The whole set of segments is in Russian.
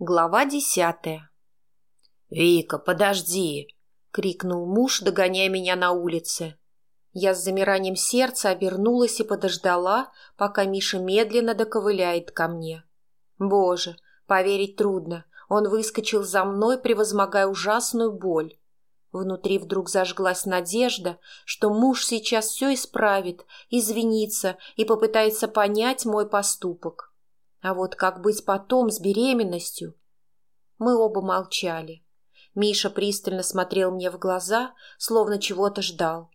Глава десятая. «Вика, подожди!» — крикнул муж, догоняя меня на улице. Я с замиранием сердца обернулась и подождала, пока Миша медленно доковыляет ко мне. Боже, поверить трудно. Он выскочил за мной, превозмогая ужасную боль. Внутри вдруг зажглась надежда, что муж сейчас все исправит, извинится и попытается понять мой поступок. А вот как быть потом с беременностью? Мы оба молчали. Миша пристально смотрел мне в глаза, словно чего-то ждал.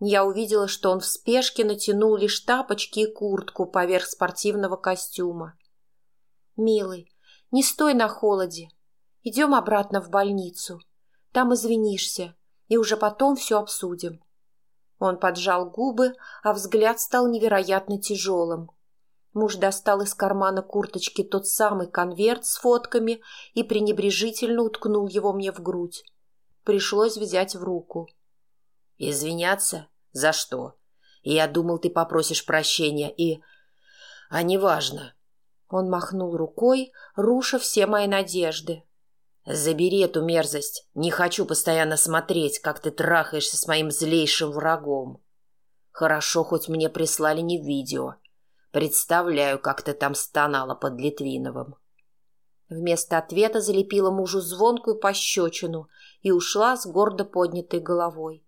Я увидела, что он в спешке натянул лишь тапочки и куртку поверх спортивного костюма. «Милый, не стой на холоде. Идем обратно в больницу. Там извинишься, и уже потом все обсудим». Он поджал губы, а взгляд стал невероятно тяжелым. Муж достал из кармана курточки тот самый конверт с фотками и пренебрежительно уткнул его мне в грудь. Пришлось взять в руку. «Извиняться? За что? Я думал, ты попросишь прощения и... А неважно». Он махнул рукой, руша все мои надежды. «Забери эту мерзость. Не хочу постоянно смотреть, как ты трахаешься с моим злейшим врагом. Хорошо, хоть мне прислали не видео, Представляю, как ты там стонала под Литвиновым. Вместо ответа залепила мужу звонкую пощечину и ушла с гордо поднятой головой.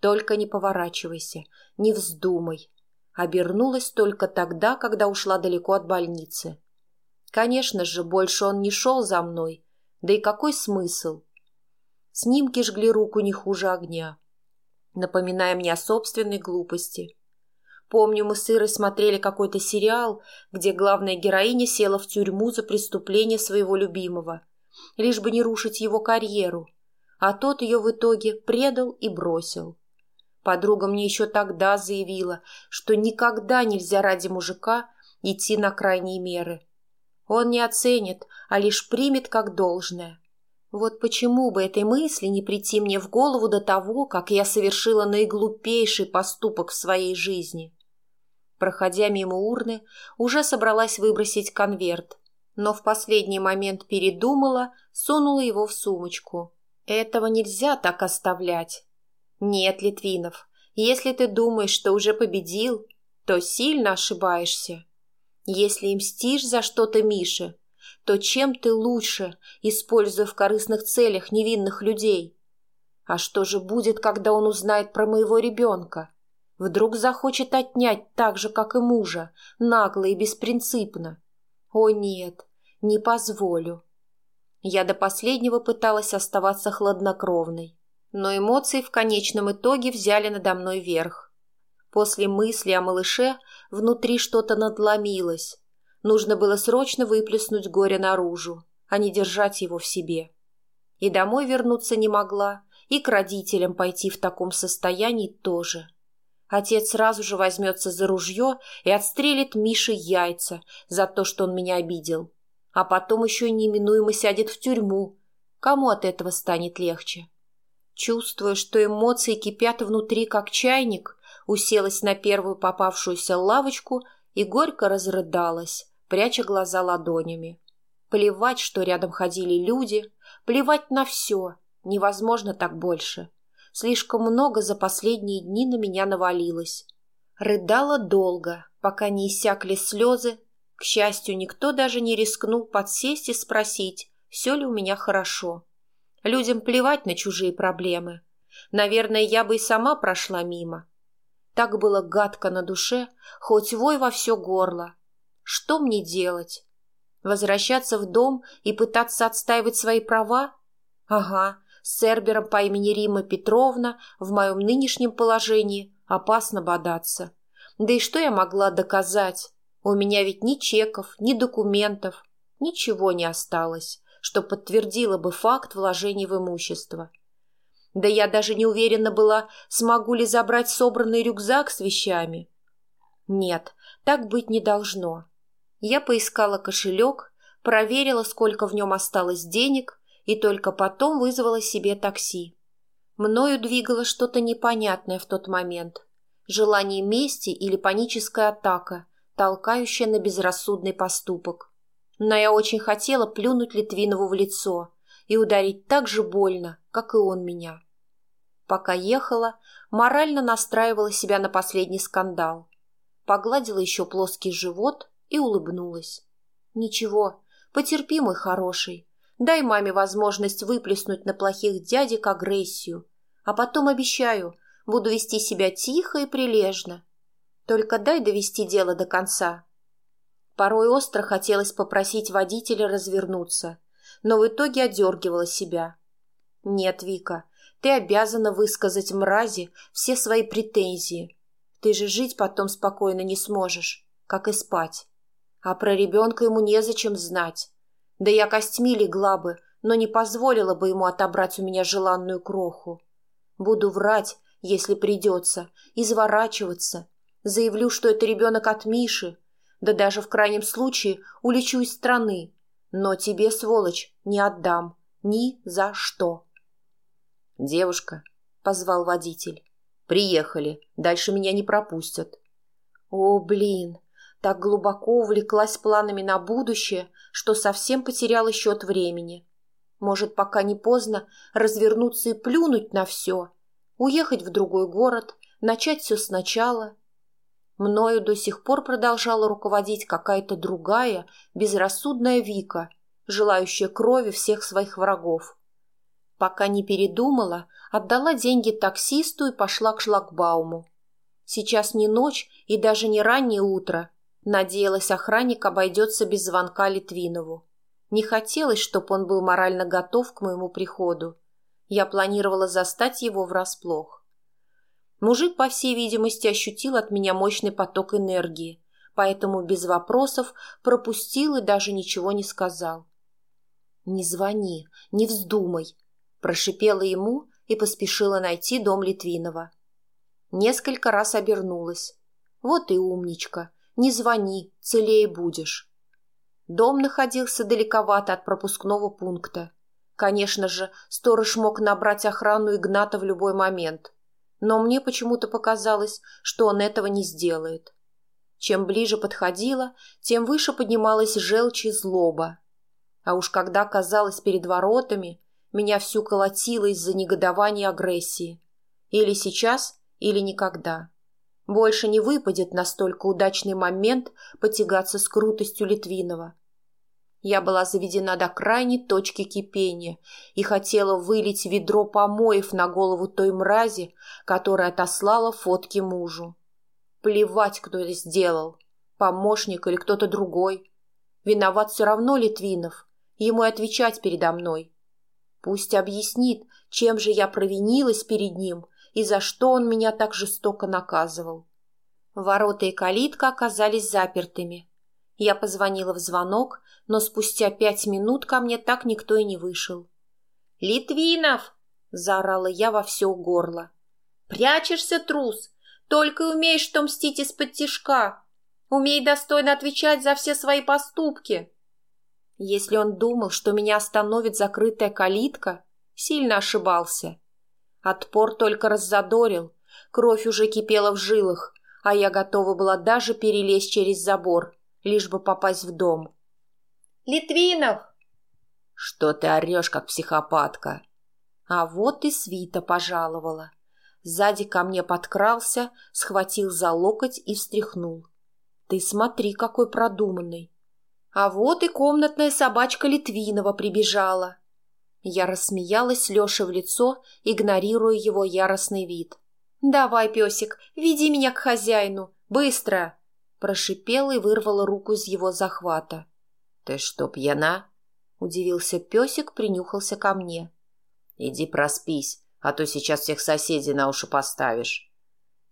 Только не поворачивайся, не вздумай. Обернулась только тогда, когда ушла далеко от больницы. Конечно же, больше он не шел за мной. Да и какой смысл? Снимки жгли руку не хуже огня, напоминая мне о собственной глупости. Помню, мы с Ирой смотрели какой-то сериал, где главная героиня села в тюрьму за преступление своего любимого, лишь бы не рушить его карьеру, а тот ее в итоге предал и бросил. Подруга мне еще тогда заявила, что никогда нельзя ради мужика идти на крайние меры. Он не оценит, а лишь примет как должное. Вот почему бы этой мысли не прийти мне в голову до того, как я совершила наиглупейший поступок в своей жизни. Проходя мимо урны, уже собралась выбросить конверт, но в последний момент передумала, сунула его в сумочку. Этого нельзя так оставлять. Нет, Литвинов, если ты думаешь, что уже победил, то сильно ошибаешься. Если мстишь за что-то Мише, то чем ты лучше, используя в корыстных целях невинных людей? А что же будет, когда он узнает про моего ребенка? Вдруг захочет отнять так же, как и мужа, нагло и беспринципно. О нет, не позволю. Я до последнего пыталась оставаться хладнокровной, но эмоции в конечном итоге взяли надо мной верх. После мысли о малыше внутри что-то надломилось. Нужно было срочно выплеснуть горе наружу, а не держать его в себе. И домой вернуться не могла, и к родителям пойти в таком состоянии тоже. — Отец сразу же возьмется за ружье и отстрелит Мише яйца за то, что он меня обидел. А потом еще и неминуемо сядет в тюрьму. Кому от этого станет легче? Чувствуя, что эмоции кипят внутри, как чайник, уселась на первую попавшуюся лавочку и горько разрыдалась, пряча глаза ладонями. Плевать, что рядом ходили люди, плевать на все, невозможно так больше. — Слишком много за последние дни на меня навалилось. Рыдала долго, пока не иссякли слезы. К счастью, никто даже не рискнул подсесть и спросить, все ли у меня хорошо. Людям плевать на чужие проблемы. Наверное, я бы и сама прошла мимо. Так было гадко на душе, хоть вой во все горло. Что мне делать? Возвращаться в дом и пытаться отстаивать свои права? Ага, с Цербером по имени Рима Петровна в моем нынешнем положении опасно бодаться. Да и что я могла доказать? У меня ведь ни чеков, ни документов, ничего не осталось, что подтвердило бы факт вложений в имущество. Да я даже не уверена была, смогу ли забрать собранный рюкзак с вещами. Нет, так быть не должно. Я поискала кошелек, проверила, сколько в нем осталось денег, и только потом вызвала себе такси. Мною двигало что-то непонятное в тот момент. Желание мести или паническая атака, толкающая на безрассудный поступок. Но я очень хотела плюнуть Литвинову в лицо и ударить так же больно, как и он меня. Пока ехала, морально настраивала себя на последний скандал. Погладила еще плоский живот и улыбнулась. «Ничего, потерпи, мой хороший. Дай маме возможность выплеснуть на плохих дядек агрессию. А потом, обещаю, буду вести себя тихо и прилежно. Только дай довести дело до конца». Порой остро хотелось попросить водителя развернуться, но в итоге одергивала себя. «Нет, Вика, ты обязана высказать мрази все свои претензии. Ты же жить потом спокойно не сможешь, как и спать. А про ребенка ему незачем знать. Да я костьми легла бы, но не позволила бы ему отобрать у меня желанную кроху. Буду врать, если придется, изворачиваться. Заявлю, что это ребенок от Миши, да даже в крайнем случае улечу из страны. Но тебе, сволочь, не отдам. Ни за что. «Девушка», — позвал водитель. «Приехали. Дальше меня не пропустят». «О, блин!» Так глубоко увлеклась планами на будущее, что совсем потеряла счет времени. Может, пока не поздно, развернуться и плюнуть на все. Уехать в другой город, начать все сначала. Мною до сих пор продолжала руководить какая-то другая, безрассудная Вика, желающая крови всех своих врагов. Пока не передумала, отдала деньги таксисту и пошла к шлагбауму. Сейчас не ночь и даже не раннее утро. Надеялась, охранник обойдется без звонка Литвинову. Не хотелось, чтобы он был морально готов к моему приходу. Я планировала застать его врасплох. Мужик, по всей видимости, ощутил от меня мощный поток энергии, поэтому без вопросов пропустил и даже ничего не сказал. «Не звони, не вздумай», Прошипела ему и поспешила найти дом Литвинова. Несколько раз обернулась. Вот и умничка. Не звони, целее будешь. Дом находился далековато от пропускного пункта. Конечно же, сторож мог набрать охрану Игната в любой момент. Но мне почему-то показалось, что он этого не сделает. Чем ближе подходила, тем выше поднималась желчь и злоба. А уж когда оказалась перед воротами, меня всю колотило из-за негодования и агрессии. Или сейчас, или никогда. Больше не выпадет настолько удачный момент потягаться с крутостью Литвинова. Я была заведена до крайней точки кипения и хотела вылить ведро помоев на голову той мрази, которая отослала фотки мужу. Плевать, кто это сделал, помощник или кто-то другой. Виноват все равно Литвинов, ему и отвечать передо мной. Пусть объяснит, чем же я провинилась перед ним и за что он меня так жестоко наказывал. Ворота и калитка оказались запертыми. Я позвонила в звонок, но спустя пять минут ко мне так никто и не вышел. «Литвинов!» — заорала я во все горло. «Прячешься, трус! Только умеешь что мстить из-под тишка! Умей достойно отвечать за все свои поступки!» Если он думал, что меня остановит закрытая калитка, сильно ошибался. Отпор только раззадорил, кровь уже кипела в жилах, а я готова была даже перелезть через забор, лишь бы попасть в дом. «Литвинов!» «Что ты орешь, как психопатка?» А вот и свита пожаловала. Сзади ко мне подкрался, схватил за локоть и встряхнул. «Ты смотри, какой продуманный!» А вот и комнатная собачка Литвинова прибежала. Я рассмеялась Леше в лицо, игнорируя его яростный вид. «Давай, песик, веди меня к хозяину, быстро!» Прошипела и вырвала руку из его захвата. «Ты что, пьяна?» Удивился песик, принюхался ко мне. «Иди проспись, а то сейчас всех соседей на уши поставишь».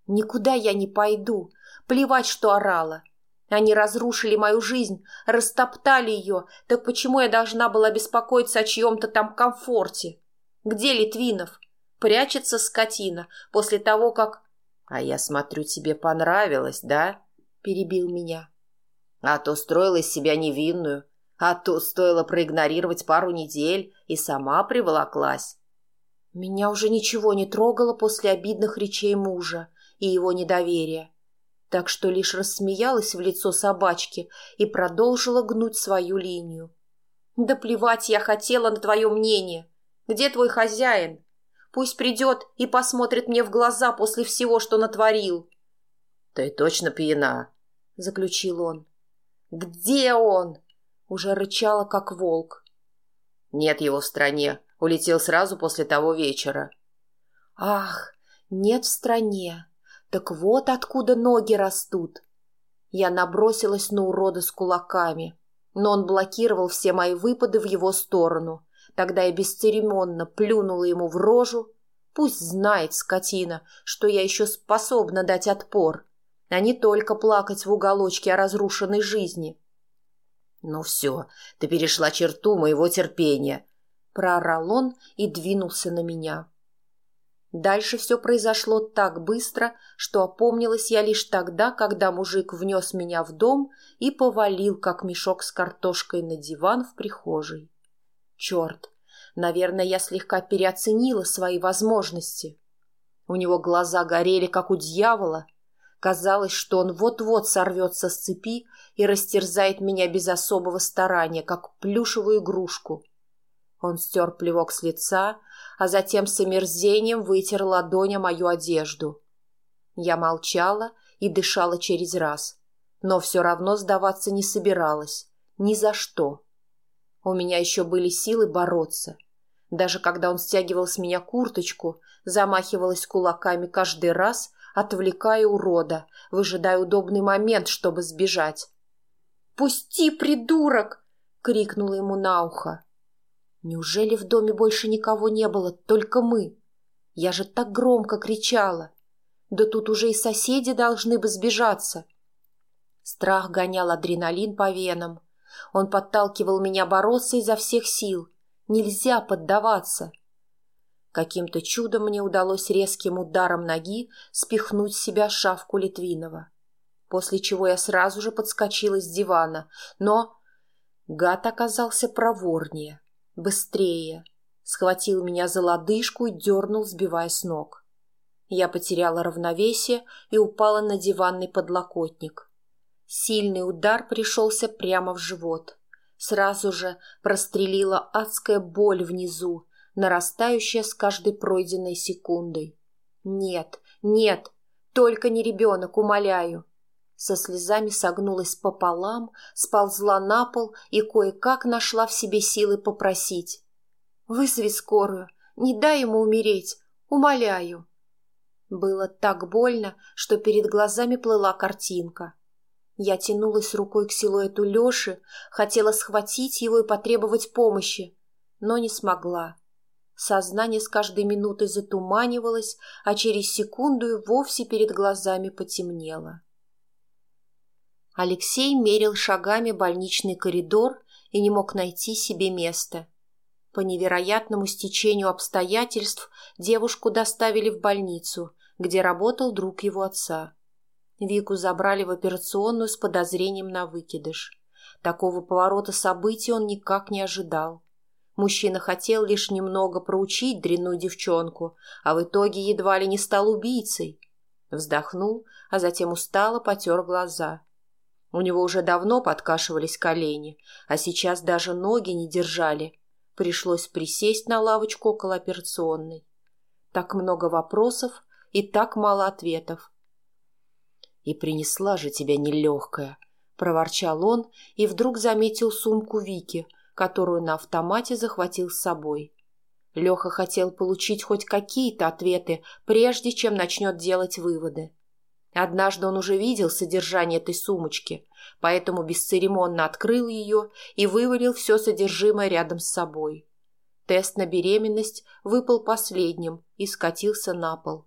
«Никуда я не пойду. Плевать, что орала. Они разрушили мою жизнь, растоптали ее, так почему я должна была беспокоиться о чьем-то там комфорте? Где Литвинов? Прячется скотина после того, как... — А я смотрю, тебе понравилось, да? — перебил меня. — А то строила из себя невинную, а то стоило проигнорировать пару недель и сама приволоклась. Меня уже ничего не трогало после обидных речей мужа и его недоверия. Так что лишь рассмеялась в лицо собачки и продолжила гнуть свою линию. «Да плевать я хотела на твое мнение. Где твой хозяин? Пусть придет и посмотрит мне в глаза после всего, что натворил». «Ты точно пьяна», — заключил он. «Где он?» — уже рычала, как волк. «Нет его в стране. Улетел сразу после того вечера». «Ах, нет в стране. Так вот откуда ноги растут. Я набросилась на урода с кулаками, но он блокировал все мои выпады в его сторону. Тогда я бесцеремонно плюнула ему в рожу. Пусть знает, скотина, что я еще способна дать отпор, а не только плакать в уголочке о разрушенной жизни. «Ну все, ты перешла черту моего терпения», — проорал он и двинулся на меня. Дальше все произошло так быстро, что опомнилась я лишь тогда, когда мужик внес меня в дом и повалил, как мешок с картошкой, на диван в прихожей. Черт, наверное, я слегка переоценила свои возможности. У него глаза горели, как у дьявола. Казалось, что он вот-вот сорвется с цепи и растерзает меня без особого старания, как плюшевую игрушку. Он стер плевок с лица, а затем с омерзением вытер ладонь о мою одежду. Я молчала и дышала через раз, но все равно сдаваться не собиралась. Ни за что. У меня еще были силы бороться. Даже когда он стягивал с меня курточку, замахивалась кулаками каждый раз, отвлекая урода, выжидая удобный момент, чтобы сбежать. «Пусти, придурок!» — крикнула ему на ухо. Неужели в доме больше никого не было, только мы? Я же так громко кричала. Да тут уже и соседи должны бы сбежаться. Страх гонял адреналин по венам. Он подталкивал меня бороться изо всех сил. Нельзя поддаваться. Каким-то чудом мне удалось резким ударом ноги спихнуть с себя шавку Литвинова. После чего я сразу же подскочила с дивана, но... Гад оказался проворнее. Быстрее! Схватил меня за лодыжку и дернул, сбивая с ног. Я потеряла равновесие и упала на диванный подлокотник. Сильный удар пришелся прямо в живот. Сразу же прострелила адская боль внизу, нарастающая с каждой пройденной секундой. «Нет, нет, только не ребенок, умоляю!» Со слезами согнулась пополам, сползла на пол и кое-как нашла в себе силы попросить. «Вызови скорую, не дай ему умереть, умоляю». Было так больно, что перед глазами плыла картинка. Я тянулась рукой к силуэту Леши, хотела схватить его и потребовать помощи, но не смогла. Сознание с каждой минутой затуманивалось, а через секунду и вовсе перед глазами потемнело. Алексей мерил шагами больничный коридор и не мог найти себе места. По невероятному стечению обстоятельств девушку доставили в больницу, где работал друг его отца. Вику забрали в операционную с подозрением на выкидыш. Такого поворота событий он никак не ожидал. Мужчина хотел лишь немного проучить дрянную девчонку, а в итоге едва ли не стал убийцей. Вздохнул, а затем устало потер глаза. У него уже давно подкашивались колени, а сейчас даже ноги не держали. Пришлось присесть на лавочку около операционной. Так много вопросов и так мало ответов. «И принесла же тебя нелегкая», — проворчал он и вдруг заметил сумку Вики, которую на автомате захватил с собой. Леха хотел получить хоть какие-то ответы, прежде чем начнет делать выводы. Однажды он уже видел содержание этой сумочки, поэтому бесцеремонно открыл ее и вывалил все содержимое рядом с собой. Тест на беременность выпал последним и скатился на пол.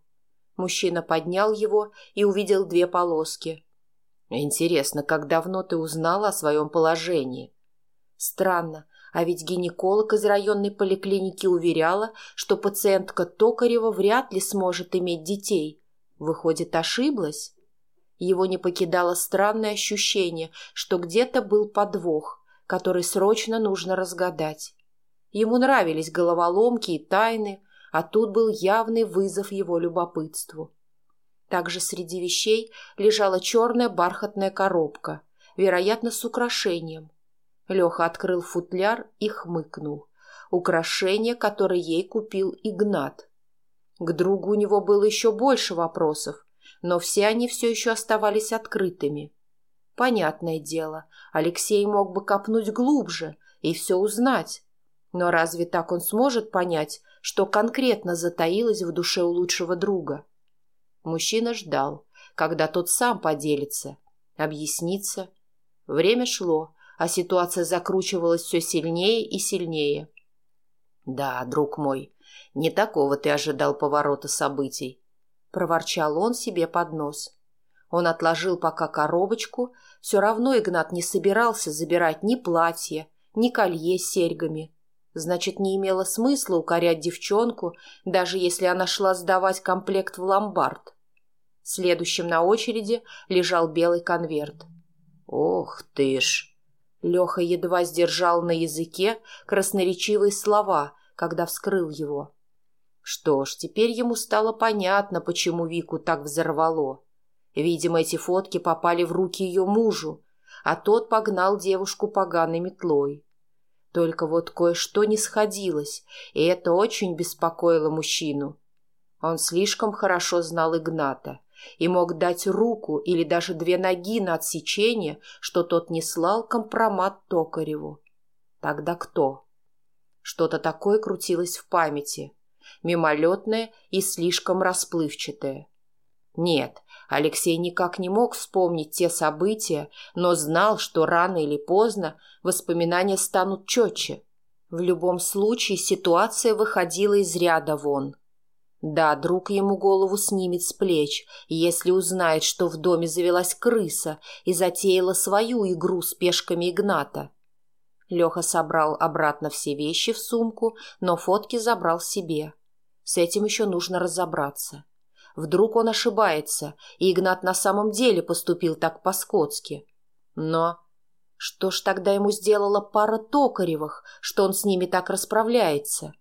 Мужчина поднял его и увидел две полоски. «Интересно, как давно ты узнала о своем положении?» «Странно, а ведь гинеколог из районной поликлиники уверяла, что пациентка Токарева вряд ли сможет иметь детей, Выходит, ошиблась? Его не покидало странное ощущение, что где-то был подвох, который срочно нужно разгадать. Ему нравились головоломки и тайны, а тут был явный вызов его любопытству. Также среди вещей лежала черная бархатная коробка, вероятно, с украшением. Леха открыл футляр и хмыкнул. Украшение, которое ей купил Игнат. К другу у него было еще больше вопросов, но все они все еще оставались открытыми. Понятное дело, Алексей мог бы копнуть глубже и все узнать. Но разве так он сможет понять, что конкретно затаилось в душе у лучшего друга? Мужчина ждал, когда тот сам поделится, объяснится. Время шло, а ситуация закручивалась все сильнее и сильнее. «Да, друг мой, не такого ты ожидал поворота событий», — проворчал он себе под нос. Он отложил пока коробочку, все равно Игнат не собирался забирать ни платье, ни колье с серьгами. Значит, не имело смысла укорять девчонку, даже если она шла сдавать комплект в ломбард. Следующим на очереди лежал белый конверт. «Ох ты ж!» Леха едва сдержал на языке красноречивые слова, когда вскрыл его. Что ж, теперь ему стало понятно, почему Вику так взорвало. Видимо, эти фотки попали в руки ее мужу, а тот погнал девушку поганой метлой. Только вот кое-что не сходилось, и это очень беспокоило мужчину. Он слишком хорошо знал Игната и мог дать руку или даже две ноги на отсечение, что тот не слал компромат Токареву. Тогда кто? Что-то такое крутилось в памяти, мимолетное и слишком расплывчатое. Нет, Алексей никак не мог вспомнить те события, но знал, что рано или поздно воспоминания станут четче. В любом случае ситуация выходила из ряда вон. Да, друг ему голову снимет с плеч, если узнает, что в доме завелась крыса и затеяла свою игру с пешками Игната. Леха собрал обратно все вещи в сумку, но фотки забрал себе. С этим еще нужно разобраться. Вдруг он ошибается, и Игнат на самом деле поступил так по-скотски. Но что ж тогда ему сделала пара Токаревых, что он с ними так расправляется?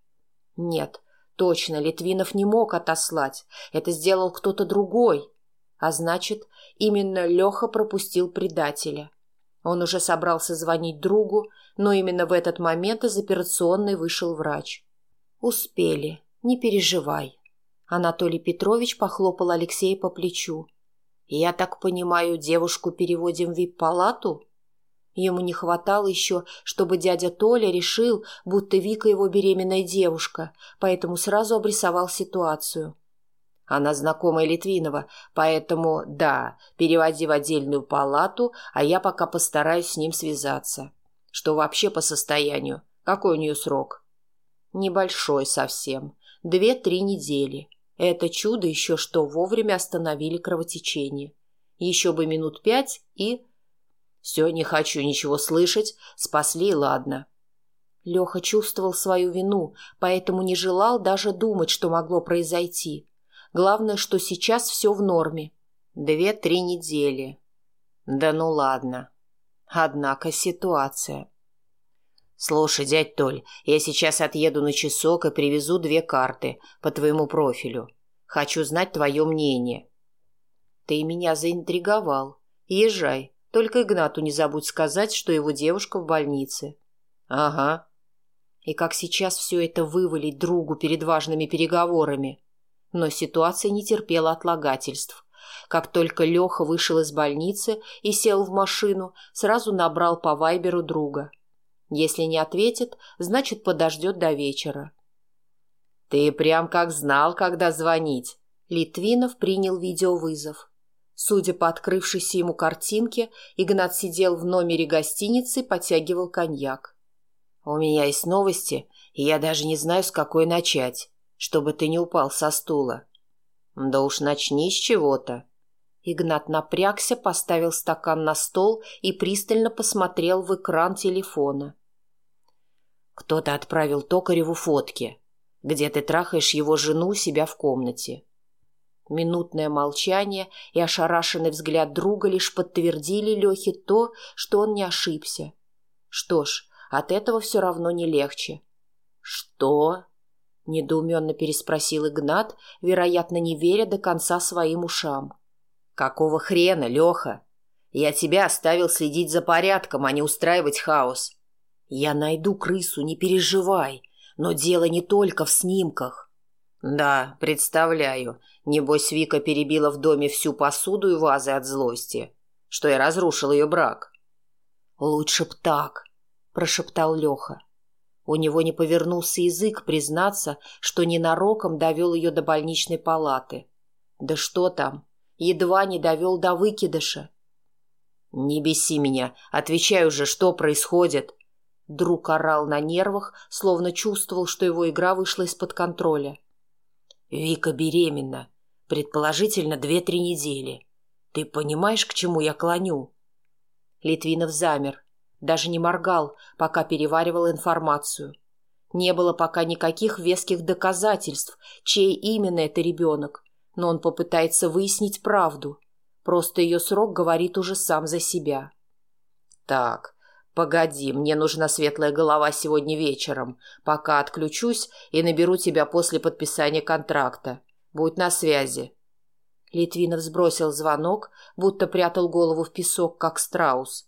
Нет, Точно, Литвинов не мог отослать. Это сделал кто-то другой. А значит, именно Леха пропустил предателя. Он уже собрался звонить другу, но именно в этот момент из операционной вышел врач. «Успели. Не переживай». Анатолий Петрович похлопал Алексея по плечу. «Я так понимаю, девушку переводим в вип-палату?» Ему не хватало еще, чтобы дядя Толя решил, будто Вика его беременная девушка, поэтому сразу обрисовал ситуацию. Она знакомая Литвинова, поэтому, да, переводи в отдельную палату, а я пока постараюсь с ним связаться. Что вообще по состоянию? Какой у нее срок? Небольшой совсем. Две-три недели. Это чудо еще что вовремя остановили кровотечение. Еще бы минут пять и все, не хочу ничего слышать. Спасли, ладно. Леха чувствовал свою вину, поэтому не желал даже думать, что могло произойти. Главное, что сейчас все в норме. Две-три недели. Да ну ладно. Однако ситуация. Слушай, дядь Толь, я сейчас отъеду на часок и привезу две карты по твоему профилю. Хочу знать твое мнение. Ты меня заинтриговал. Езжай. Только Игнату не забудь сказать, что его девушка в больнице. Ага. И как сейчас все это вывалить другу перед важными переговорами? Но ситуация не терпела отлагательств. Как только Леха вышел из больницы и сел в машину, сразу набрал по вайберу друга. Если не ответит, значит подождет до вечера. «Ты прям как знал, когда звонить!» Литвинов принял видеовызов. Судя по открывшейся ему картинке, Игнат сидел в номере гостиницы и подтягивал коньяк. «У меня есть новости, и я даже не знаю, с какой начать, чтобы ты не упал со стула». «Да уж начни с чего-то». Игнат напрягся, поставил стакан на стол и пристально посмотрел в экран телефона. «Кто-то отправил Токареву фотки, где ты трахаешь его жену у себя в комнате». Минутное молчание и ошарашенный взгляд друга лишь подтвердили Лехе то, что он не ошибся. Что ж, от этого все равно не легче. «Что?» Недоуменно переспросил Игнат, вероятно, не веря до конца своим ушам. «Какого хрена, Леха? Я тебя оставил следить за порядком, а не устраивать хаос. Я найду крысу, не переживай, но дело не только в снимках». «Да, представляю. Небось, Вика перебила в доме всю посуду и вазы от злости, что я разрушил ее брак». «Лучше б так», — прошептал Леха. У него не повернулся язык признаться, что ненароком довел ее до больничной палаты. Да что там, едва не довел до выкидыша. «Не беси меня, отвечай уже, что происходит?» Друг орал на нервах, словно чувствовал, что его игра вышла из-под контроля. «Вика беременна. Предположительно, две-три недели. Ты понимаешь, к чему я клоню?» Литвинов замер, даже не моргал, пока переваривал информацию. Не было пока никаких веских доказательств, чей именно это ребенок, но он попытается выяснить правду. Просто ее срок говорит уже сам за себя. «Так, погоди, мне нужна светлая голова сегодня вечером, пока отключусь и наберу тебя после подписания контракта. Будь на связи». Литвинов сбросил звонок, будто прятал голову в песок, как страус.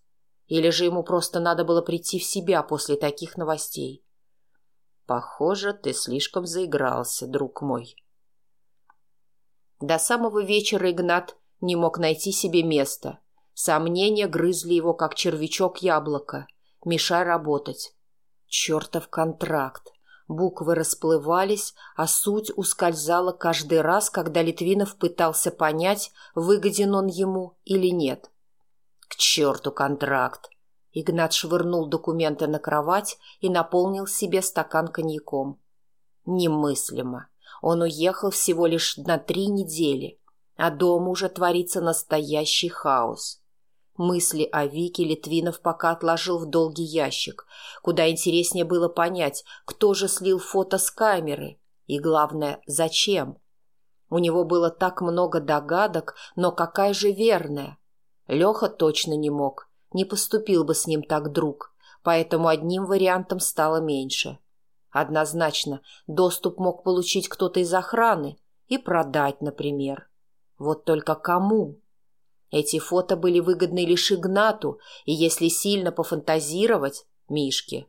Или же ему просто надо было прийти в себя после таких новостей? Похоже, ты слишком заигрался, друг мой. До самого вечера Игнат не мог найти себе места. Сомнения грызли его, как червячок яблока, мешая работать. Чертов контракт. Буквы расплывались, а суть ускользала каждый раз, когда Литвинов пытался понять, выгоден он ему или нет. К черту контракт! Игнат швырнул документы на кровать и наполнил себе стакан коньяком. Немыслимо. Он уехал всего лишь на три недели, а дома уже творится настоящий хаос. Мысли о Вике Литвинов пока отложил в долгий ящик, куда интереснее было понять, кто же слил фото с камеры и, главное, зачем. У него было так много догадок, но какая же верная? Леха точно не мог, не поступил бы с ним так друг, поэтому одним вариантом стало меньше. Однозначно, доступ мог получить кто-то из охраны и продать, например. Вот только кому? Эти фото были выгодны лишь Игнату, и если сильно пофантазировать, Мишке.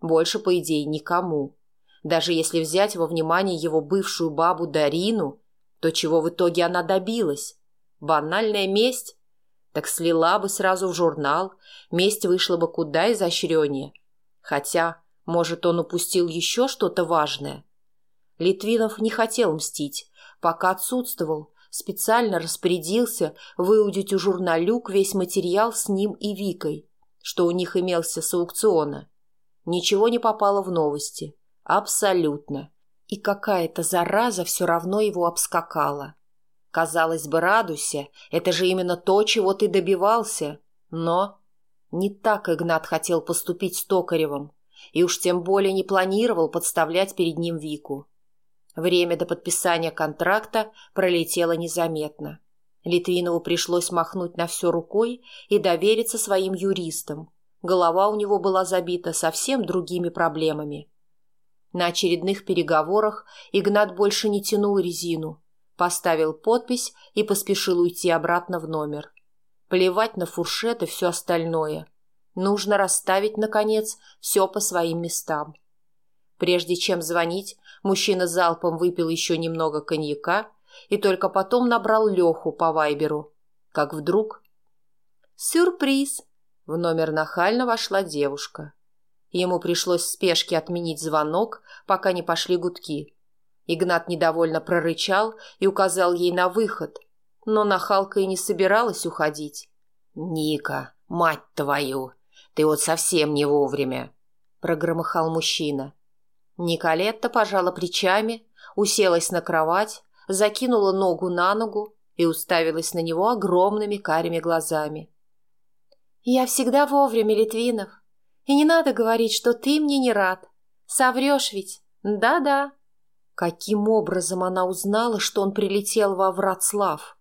Больше, по идее, никому. Даже если взять во внимание его бывшую бабу Дарину, то чего в итоге она добилась? Банальная месть? Так слила бы сразу в журнал, месть вышла бы куда изощреннее. Хотя, может, он упустил еще что-то важное. Литвинов не хотел мстить, пока отсутствовал, специально распорядился выудить у журналюк весь материал с ним и Викой, что у них имелся с аукциона. Ничего не попало в новости. Абсолютно. И какая-то зараза все равно его обскакала. Казалось бы, радуйся, это же именно то, чего ты добивался. Но не так Игнат хотел поступить с Токаревым, и уж тем более не планировал подставлять перед ним Вику. Время до подписания контракта пролетело незаметно. Литвинову пришлось махнуть на все рукой и довериться своим юристам. Голова у него была забита совсем другими проблемами. На очередных переговорах Игнат больше не тянул резину – поставил подпись и поспешил уйти обратно в номер. Плевать на фуршет и все остальное. Нужно расставить, наконец, все по своим местам. Прежде чем звонить, мужчина залпом выпил еще немного коньяка и только потом набрал Леху по вайберу. Как вдруг... «Сюрприз!» В номер нахально вошла девушка. Ему пришлось в спешке отменить звонок, пока не пошли гудки. Игнат недовольно прорычал и указал ей на выход, но нахалка и не собиралась уходить. «Ника, мать твою, ты вот совсем не вовремя!» — прогромыхал мужчина. Николетта пожала плечами, уселась на кровать, закинула ногу на ногу и уставилась на него огромными карими глазами. «Я всегда вовремя, Литвинов, и не надо говорить, что ты мне не рад. Соврешь ведь, да-да». Каким образом она узнала, что он прилетел во Вратслав?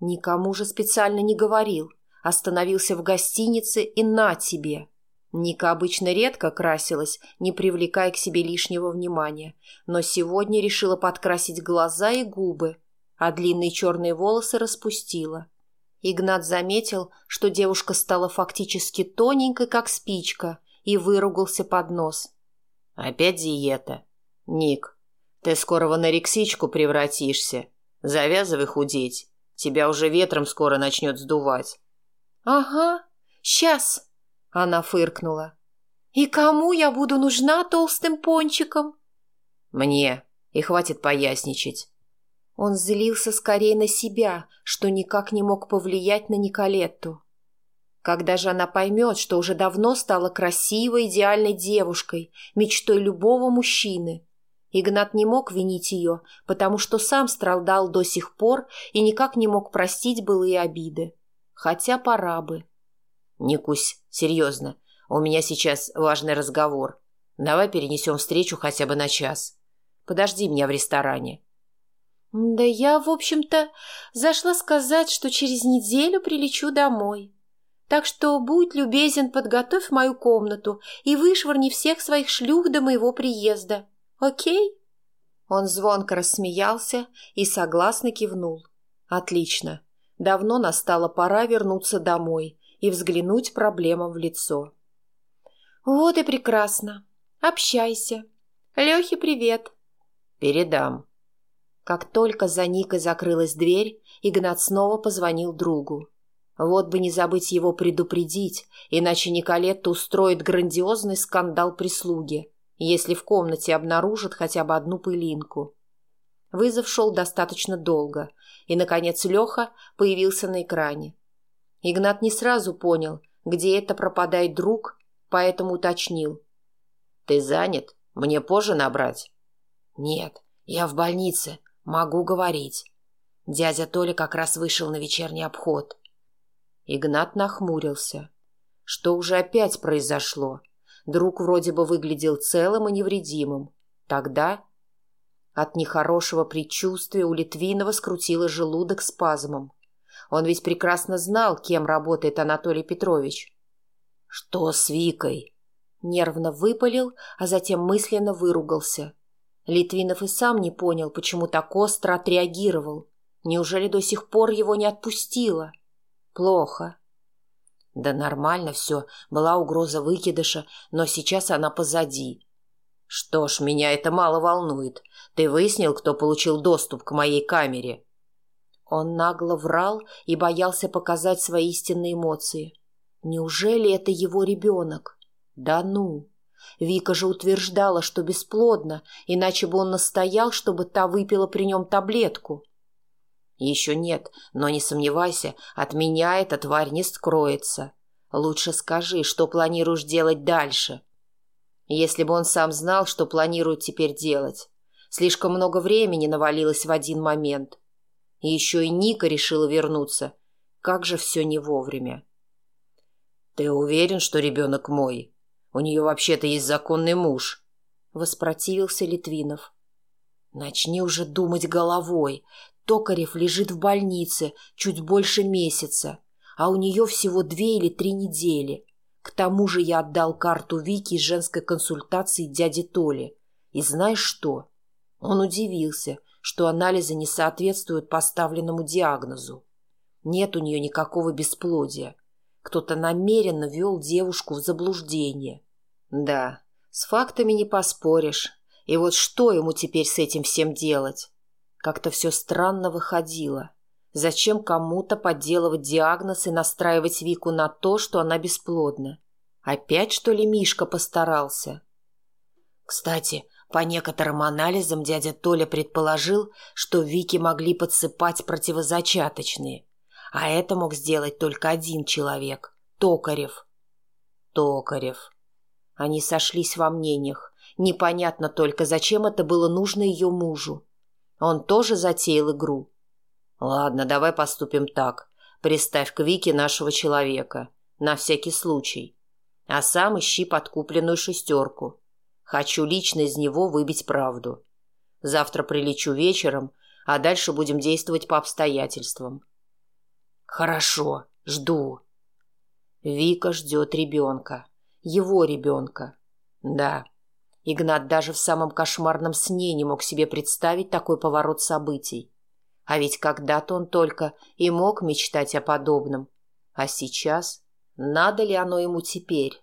Никому же специально не говорил. Остановился в гостинице и на тебе. Ника обычно редко красилась, не привлекая к себе лишнего внимания, но сегодня решила подкрасить глаза и губы, а длинные черные волосы распустила. Игнат заметил, что девушка стала фактически тоненькой, как спичка, и выругался под нос. «Опять диета? Ник, ты скоро в анорексичку превратишься. Завязывай худеть. Тебя уже ветром скоро начнет сдувать». «Ага, сейчас!» Она фыркнула. «И кому я буду нужна толстым пончиком?» «Мне. И хватит поясничать». Он злился скорее на себя, что никак не мог повлиять на Николетту. Когда же она поймет, что уже давно стала красивой, идеальной девушкой, мечтой любого мужчины? Игнат не мог винить ее, потому что сам страдал до сих пор и никак не мог простить былые обиды. Хотя пора бы. «Никусь, серьезно, у меня сейчас важный разговор. Давай перенесем встречу хотя бы на час. Подожди меня в ресторане». «Да я, в общем-то, зашла сказать, что через неделю прилечу домой. Так что будь любезен, подготовь мою комнату и вышвырни всех своих шлюх до моего приезда. Окей?» Он звонко рассмеялся и согласно кивнул. «Отлично. Давно настала пора вернуться домой и взглянуть проблемам в лицо. «Вот и прекрасно. Общайся. Лехе привет». «Передам». Как только за Никой закрылась дверь, Игнат снова позвонил другу. Вот бы не забыть его предупредить, иначе Николетта устроит грандиозный скандал прислуги, если в комнате обнаружат хотя бы одну пылинку. Вызов шел достаточно долго, и, наконец, Леха появился на экране. Игнат не сразу понял, где это пропадает друг, поэтому уточнил. «Ты занят? Мне позже набрать?» «Нет, я в больнице. Могу говорить». Дядя Толя как раз вышел на вечерний обход. Игнат нахмурился. Что уже опять произошло? Друг вроде бы выглядел целым и невредимым. Тогда... От нехорошего предчувствия у Литвинова скрутило желудок спазмом. Он ведь прекрасно знал, кем работает Анатолий Петрович. «Что с Викой?» Нервно выпалил, а затем мысленно выругался. Литвинов и сам не понял, почему так остро отреагировал. Неужели до сих пор его не отпустило? Плохо. Да нормально все, была угроза выкидыша, но сейчас она позади. Что ж, меня это мало волнует. Ты выяснил, кто получил доступ к моей камере? Он нагло врал и боялся показать свои истинные эмоции. Неужели это его ребенок? Да ну! Вика же утверждала, что бесплодно, иначе бы он настоял, чтобы та выпила при нем таблетку. Еще нет, но не сомневайся, от меня эта тварь не скроется. Лучше скажи, что планируешь делать дальше. Если бы он сам знал, что планирует теперь делать. Слишком много времени навалилось в один момент. Еще и Ника решила вернуться. Как же все не вовремя. «Ты уверен, что ребенок мой? У нее вообще-то есть законный муж», — воспротивился Литвинов. «Начни уже думать головой. Токарев лежит в больнице чуть больше месяца, а у нее всего две или три недели. К тому же я отдал карту Вики из женской консультации дяде Толе. И знаешь что? Он удивился — что анализы не соответствуют поставленному диагнозу. Нет у нее никакого бесплодия. Кто-то намеренно вел девушку в заблуждение. Да, с фактами не поспоришь. И вот что ему теперь с этим всем делать? Как-то все странно выходило. Зачем кому-то подделывать диагноз и настраивать Вику на то, что она бесплодна? Опять, что ли, Мишка постарался? Кстати, по некоторым анализам дядя Толя предположил, что Вики могли подсыпать противозачаточные, а это мог сделать только один человек – Токарев. Токарев. Они сошлись во мнениях. Непонятно только, зачем это было нужно ее мужу. Он тоже затеял игру. Ладно, давай поступим так. Приставь к Вике нашего человека. На всякий случай. А сам ищи подкупленную шестерку. Хочу лично из него выбить правду. Завтра прилечу вечером, а дальше будем действовать по обстоятельствам. Хорошо, жду. Вика ждет ребенка. Его ребенка. Да. Игнат даже в самом кошмарном сне не мог себе представить такой поворот событий. А ведь когда-то он только и мог мечтать о подобном. А сейчас надо ли оно ему теперь?